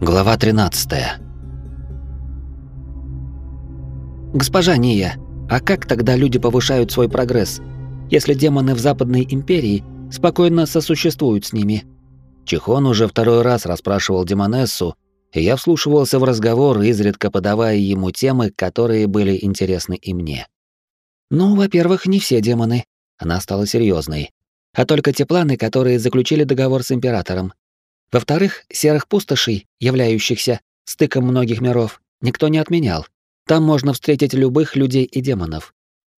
Глава 13. Госпожа Ния, а как тогда люди повышают свой прогресс, если демоны в Западной империи спокойно сосуществуют с ними? Чихон уже второй раз расспрашивал демонессу, и я вслушивался в разговор, изредка подавая ему темы, которые были интересны и мне. Ну, во-первых, не все демоны. Она стала серьезной, а только те планы, которые заключили договор с императором. Во-вторых, серых пустошей, являющихся стыком многих миров, никто не отменял. Там можно встретить любых людей и демонов.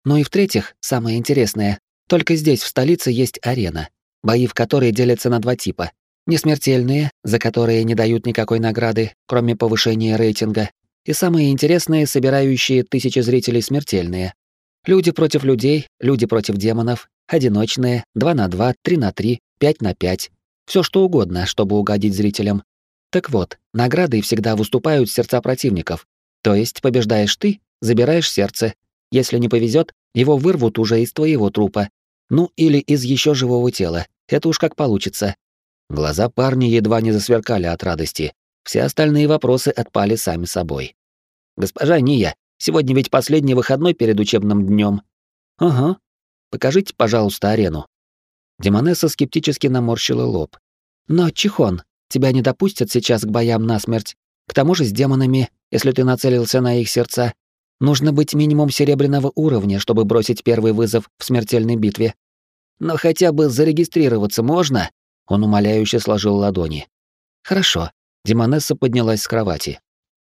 Ну и в-третьих, самое интересное, только здесь, в столице, есть арена, бои в которой делятся на два типа. Несмертельные, за которые не дают никакой награды, кроме повышения рейтинга, и самые интересные, собирающие тысячи зрителей смертельные. Люди против людей, люди против демонов, одиночные, 2 на 2, 3 на 3, 5 на 5, все что угодно, чтобы угодить зрителям. Так вот, наградой всегда выступают сердца противников. То есть побеждаешь ты, забираешь сердце. Если не повезет, его вырвут уже из твоего трупа. Ну или из еще живого тела. Это уж как получится. Глаза парня едва не засверкали от радости. Все остальные вопросы отпали сами собой. «Госпожа Ния, сегодня ведь последний выходной перед учебным днем. «Ага. Покажите, пожалуйста, арену». Демонесса скептически наморщила лоб. «Но, Чихон, тебя не допустят сейчас к боям насмерть. К тому же с демонами, если ты нацелился на их сердца, нужно быть минимум серебряного уровня, чтобы бросить первый вызов в смертельной битве. Но хотя бы зарегистрироваться можно?» Он умоляюще сложил ладони. «Хорошо». Демонесса поднялась с кровати.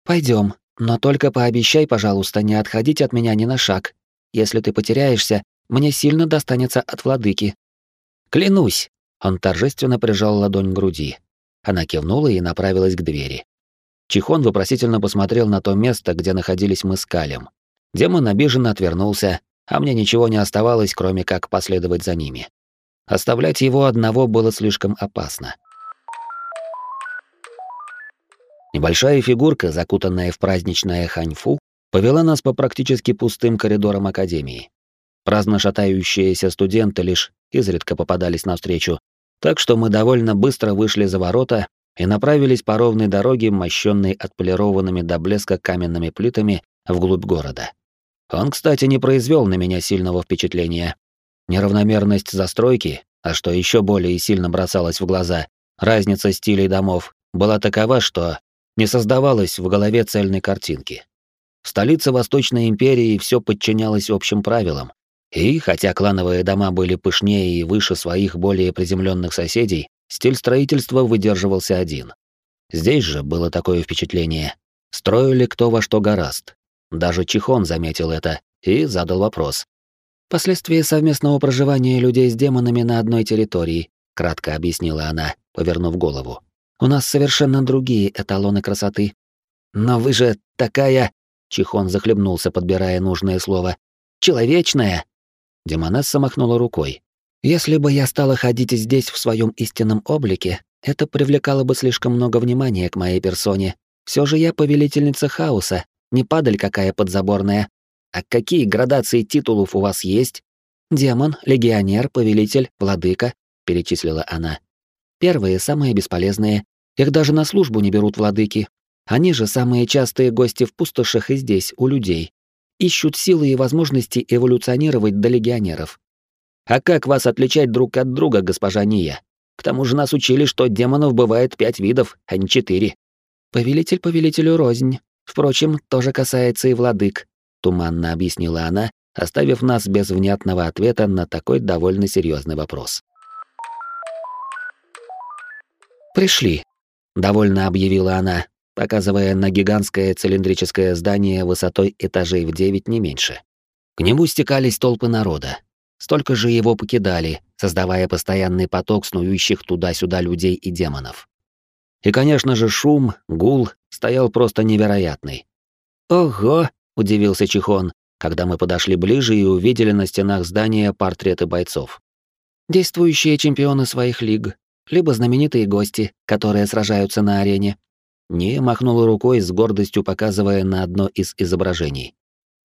Пойдем, но только пообещай, пожалуйста, не отходить от меня ни на шаг. Если ты потеряешься, мне сильно достанется от владыки. Клянусь. Он торжественно прижал ладонь к груди. Она кивнула и направилась к двери. Чихон вопросительно посмотрел на то место, где находились мы с Калем. Демон обиженно отвернулся, а мне ничего не оставалось, кроме как последовать за ними. Оставлять его одного было слишком опасно. Небольшая фигурка, закутанная в праздничное ханьфу, повела нас по практически пустым коридорам академии. Праздно шатающиеся студенты лишь изредка попадались навстречу, так что мы довольно быстро вышли за ворота и направились по ровной дороге, мощенной отполированными до блеска каменными плитами, вглубь города. Он, кстати, не произвел на меня сильного впечатления. Неравномерность застройки, а что еще более сильно бросалось в глаза, разница стилей домов, была такова, что не создавалось в голове цельной картинки. В столице Восточной империи все подчинялось общим правилам, и, хотя клановые дома были пышнее и выше своих более приземленных соседей, стиль строительства выдерживался один. Здесь же было такое впечатление. Строили кто во что гораст. Даже Чихон заметил это и задал вопрос. «Последствия совместного проживания людей с демонами на одной территории», — кратко объяснила она, повернув голову. «У нас совершенно другие эталоны красоты». «Но вы же такая...» — Чихон захлебнулся, подбирая нужное слово. «Человечная!» Демонесса махнула рукой. «Если бы я стала ходить здесь в своем истинном облике, это привлекало бы слишком много внимания к моей персоне. Все же я повелительница хаоса, не падаль какая подзаборная. А какие градации титулов у вас есть? Демон, легионер, повелитель, владыка, перечислила она. Первые самые бесполезные. Их даже на службу не берут владыки. Они же самые частые гости в пустошах и здесь, у людей ищут силы и возможности эволюционировать до легионеров. А как вас отличать друг от друга, госпожа Ния? К тому же нас учили, что демонов бывает пять видов, а не четыре. Повелитель повелителю рознь. Впрочем, тоже касается и владык, туманно объяснила она, оставив нас без внятного ответа на такой довольно серьезный вопрос. Пришли, довольно объявила она, показывая на гигантское цилиндрическое здание высотой этажей в девять не меньше. К нему стекались толпы народа. Столько же его покидали, создавая постоянный поток снующих туда-сюда людей и демонов. И, конечно же, шум, гул стоял просто невероятный. «Ого!» — удивился Чихон, когда мы подошли ближе и увидели на стенах здания портреты бойцов. Действующие чемпионы своих лиг, либо знаменитые гости, которые сражаются на арене, не махнула рукой с гордостью, показывая на одно из изображений.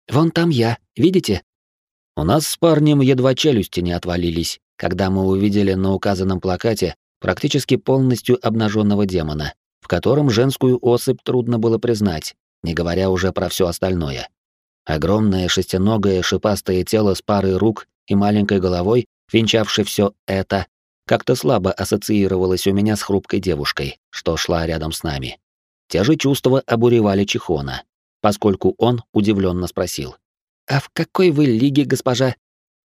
«Вон там я, видите?» У нас с парнем едва челюсти не отвалились, когда мы увидели на указанном плакате практически полностью обнаженного демона, в котором женскую особь трудно было признать, не говоря уже про все остальное. Огромное шестиногое шипастое тело с парой рук и маленькой головой, венчавшей все это, как-то слабо ассоциировалось у меня с хрупкой девушкой, что шла рядом с нами. Те же чувства обуревали Чихона, поскольку он удивленно спросил. «А в какой вы лиге, госпожа?»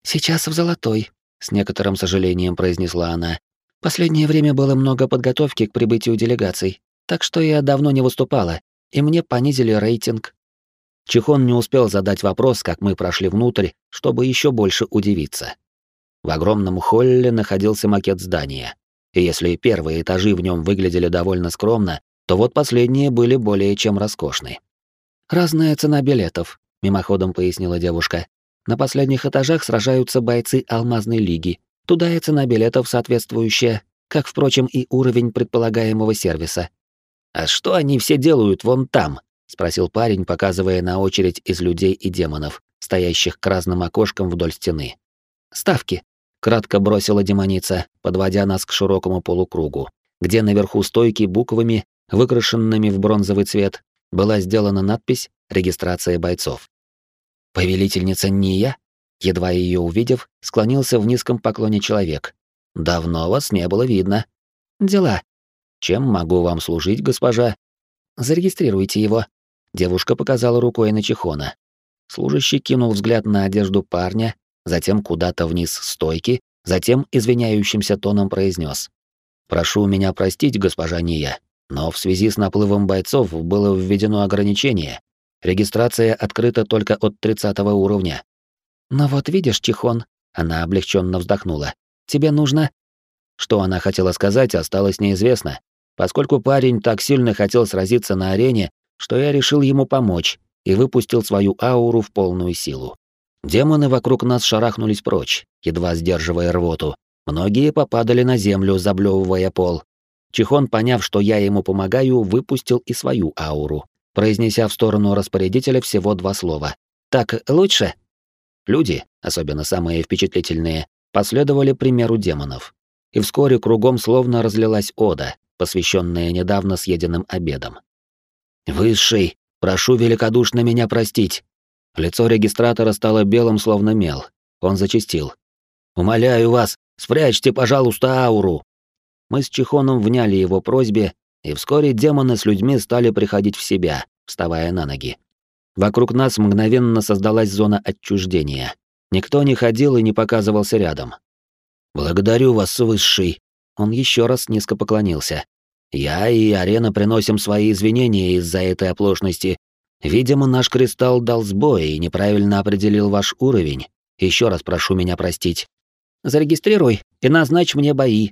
«Сейчас в золотой», — с некоторым сожалением произнесла она. «Последнее время было много подготовки к прибытию делегаций, так что я давно не выступала, и мне понизили рейтинг». Чихон не успел задать вопрос, как мы прошли внутрь, чтобы еще больше удивиться. В огромном холле находился макет здания. И если первые этажи в нем выглядели довольно скромно, то вот последние были более чем роскошны. «Разная цена билетов», — мимоходом пояснила девушка. «На последних этажах сражаются бойцы Алмазной лиги. Туда и цена билетов соответствующая, как, впрочем, и уровень предполагаемого сервиса». «А что они все делают вон там?» — спросил парень, показывая на очередь из людей и демонов, стоящих к разным окошкам вдоль стены. «Ставки», — кратко бросила демоница, подводя нас к широкому полукругу, где наверху стойки буквами выкрашенными в бронзовый цвет, была сделана надпись «Регистрация бойцов». «Повелительница Ния?» Едва ее увидев, склонился в низком поклоне человек. «Давно вас не было видно». «Дела». «Чем могу вам служить, госпожа?» «Зарегистрируйте его». Девушка показала рукой на Чихона. Служащий кинул взгляд на одежду парня, затем куда-то вниз стойки, затем извиняющимся тоном произнес: «Прошу меня простить, госпожа Ния, но в связи с наплывом бойцов было введено ограничение. Регистрация открыта только от 30 уровня. Но вот видишь, Чихон, она облегченно вздохнула. Тебе нужно Что она хотела сказать, осталось неизвестно, поскольку парень так сильно хотел сразиться на арене, что я решил ему помочь и выпустил свою ауру в полную силу. Демоны вокруг нас шарахнулись прочь, едва сдерживая рвоту. Многие попадали на землю, заблевывая пол, Чихон, поняв, что я ему помогаю, выпустил и свою ауру, произнеся в сторону распорядителя всего два слова. «Так лучше?» Люди, особенно самые впечатлительные, последовали примеру демонов. И вскоре кругом словно разлилась ода, посвященная недавно съеденным обедам. «Высший, прошу великодушно меня простить!» Лицо регистратора стало белым, словно мел. Он зачастил. «Умоляю вас, спрячьте, пожалуйста, ауру!» Мы с Чихоном вняли его просьбе, и вскоре демоны с людьми стали приходить в себя, вставая на ноги. Вокруг нас мгновенно создалась зона отчуждения. Никто не ходил и не показывался рядом. «Благодарю вас, Высший!» Он еще раз низко поклонился. «Я и Арена приносим свои извинения из-за этой оплошности. Видимо, наш кристалл дал сбой и неправильно определил ваш уровень. Еще раз прошу меня простить. Зарегистрируй и назначь мне бои,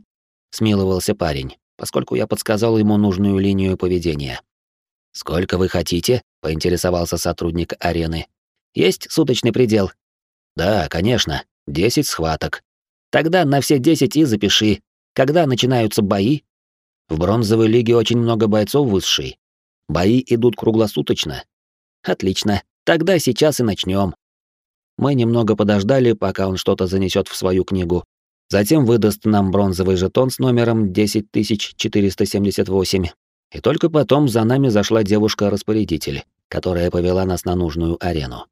смиловался парень, поскольку я подсказал ему нужную линию поведения. «Сколько вы хотите?» — поинтересовался сотрудник арены. «Есть суточный предел?» «Да, конечно. Десять схваток». «Тогда на все десять и запиши. Когда начинаются бои?» «В бронзовой лиге очень много бойцов высшей. Бои идут круглосуточно». «Отлично. Тогда сейчас и начнем. Мы немного подождали, пока он что-то занесет в свою книгу, Затем выдаст нам бронзовый жетон с номером 10478. И только потом за нами зашла девушка-распорядитель, которая повела нас на нужную арену.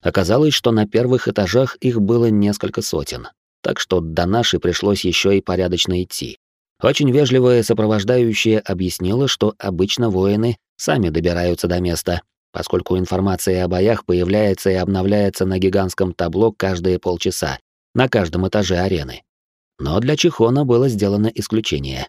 Оказалось, что на первых этажах их было несколько сотен, так что до нашей пришлось еще и порядочно идти. Очень вежливая сопровождающая объяснила, что обычно воины сами добираются до места, поскольку информация о боях появляется и обновляется на гигантском табло каждые полчаса, на каждом этаже арены. Но для Чихона было сделано исключение.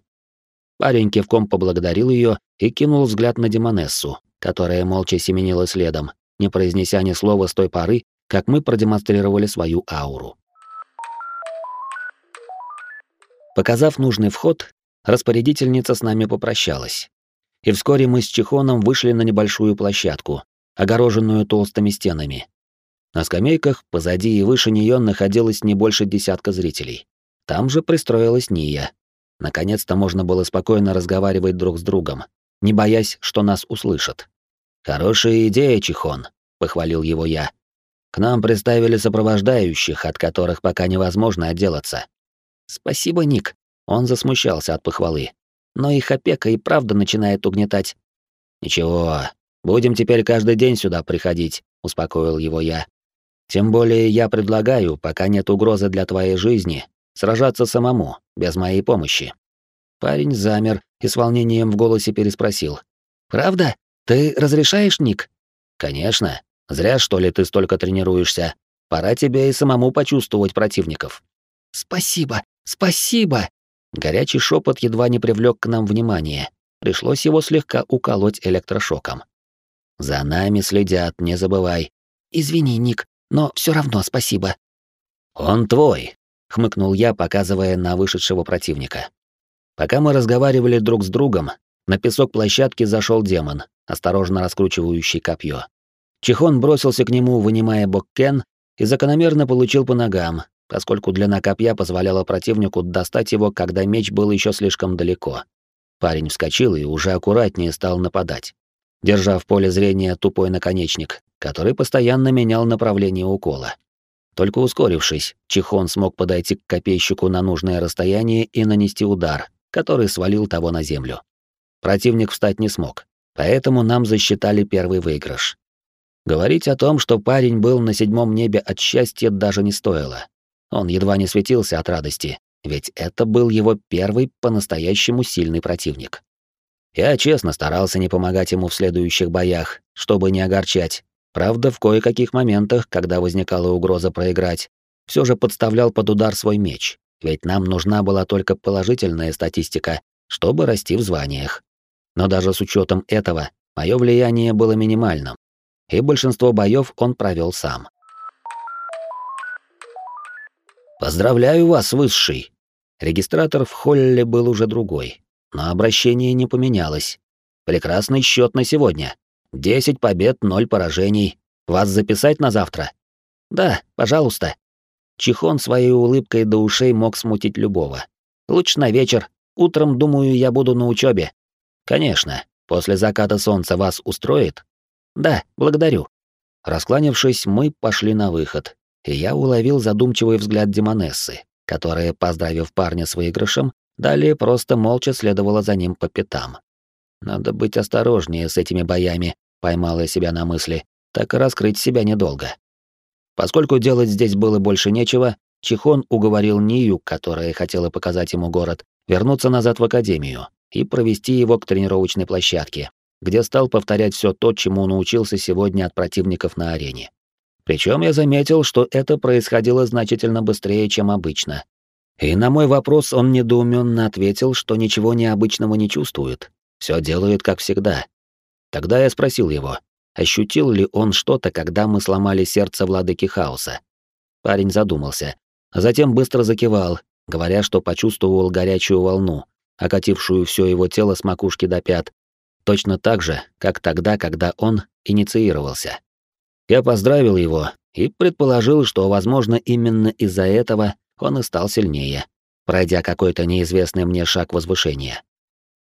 Парень кивком поблагодарил ее и кинул взгляд на Демонессу, которая молча семенила следом, не произнеся ни слова с той поры, как мы продемонстрировали свою ауру. Показав нужный вход, распорядительница с нами попрощалась. И вскоре мы с Чихоном вышли на небольшую площадку, огороженную толстыми стенами, на скамейках позади и выше нее находилось не больше десятка зрителей. Там же пристроилась Ния. Наконец-то можно было спокойно разговаривать друг с другом, не боясь, что нас услышат. «Хорошая идея, Чихон», — похвалил его я. «К нам представили сопровождающих, от которых пока невозможно отделаться». «Спасибо, Ник». Он засмущался от похвалы. но их опека и правда начинает угнетать. Ничего, будем теперь каждый день сюда приходить, успокоил его я. Тем более я предлагаю, пока нет угрозы для твоей жизни, сражаться самому, без моей помощи. Парень замер и с волнением в голосе переспросил: "Правда? Ты разрешаешь, Ник?" "Конечно. Зря что ли ты столько тренируешься. Пора тебе и самому почувствовать противников". "Спасибо, спасибо". Горячий шепот едва не привлек к нам внимание. Пришлось его слегка уколоть электрошоком. За нами следят, не забывай. Извини, Ник, но все равно спасибо. Он твой, хмыкнул я, показывая на вышедшего противника. Пока мы разговаривали друг с другом, на песок площадки зашел демон, осторожно раскручивающий копье. Чихон бросился к нему, вынимая боккен, и закономерно получил по ногам, поскольку длина копья позволяла противнику достать его, когда меч был еще слишком далеко. Парень вскочил и уже аккуратнее стал нападать, держа в поле зрения тупой наконечник, который постоянно менял направление укола. Только ускорившись, Чихон смог подойти к копейщику на нужное расстояние и нанести удар, который свалил того на землю. Противник встать не смог, поэтому нам засчитали первый выигрыш. Говорить о том, что парень был на седьмом небе от счастья, даже не стоило. Он едва не светился от радости, ведь это был его первый по-настоящему сильный противник. Я честно старался не помогать ему в следующих боях, чтобы не огорчать. Правда, в кое-каких моментах, когда возникала угроза проиграть, все же подставлял под удар свой меч, ведь нам нужна была только положительная статистика, чтобы расти в званиях. Но даже с учетом этого, мое влияние было минимальным, и большинство боев он провел сам. «Поздравляю вас, высший!» Регистратор в холле был уже другой, но обращение не поменялось. Прекрасный счет на сегодня. Десять побед, ноль поражений. Вас записать на завтра? Да, пожалуйста. Чихон своей улыбкой до ушей мог смутить любого. Лучше на вечер. Утром, думаю, я буду на учебе. Конечно. После заката солнца вас устроит? Да, благодарю. Раскланившись, мы пошли на выход, и я уловил задумчивый взгляд Демонессы, которая, поздравив парня с выигрышем, далее просто молча следовала за ним по пятам. Надо быть осторожнее с этими боями, поймала себя на мысли, так и раскрыть себя недолго. Поскольку делать здесь было больше нечего, Чихон уговорил Нию, которая хотела показать ему город, вернуться назад в академию и провести его к тренировочной площадке, где стал повторять все то, чему научился сегодня от противников на арене. Причем я заметил, что это происходило значительно быстрее, чем обычно. И на мой вопрос он недоуменно ответил, что ничего необычного не чувствует. Все делает как всегда. Тогда я спросил его, ощутил ли он что-то, когда мы сломали сердце владыки хаоса. Парень задумался, а затем быстро закивал, говоря, что почувствовал горячую волну, окатившую все его тело с макушки до пят, точно так же, как тогда, когда он инициировался. Я поздравил его и предположил, что, возможно, именно из-за этого он и стал сильнее, пройдя какой-то неизвестный мне шаг возвышения.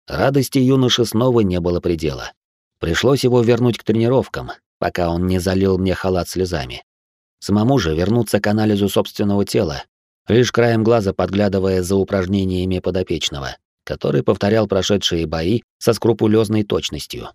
Радости юноши снова не было предела. Пришлось его вернуть к тренировкам, пока он не залил мне халат слезами. Самому же вернуться к анализу собственного тела, лишь краем глаза подглядывая за упражнениями подопечного, который повторял прошедшие бои со скрупулезной точностью.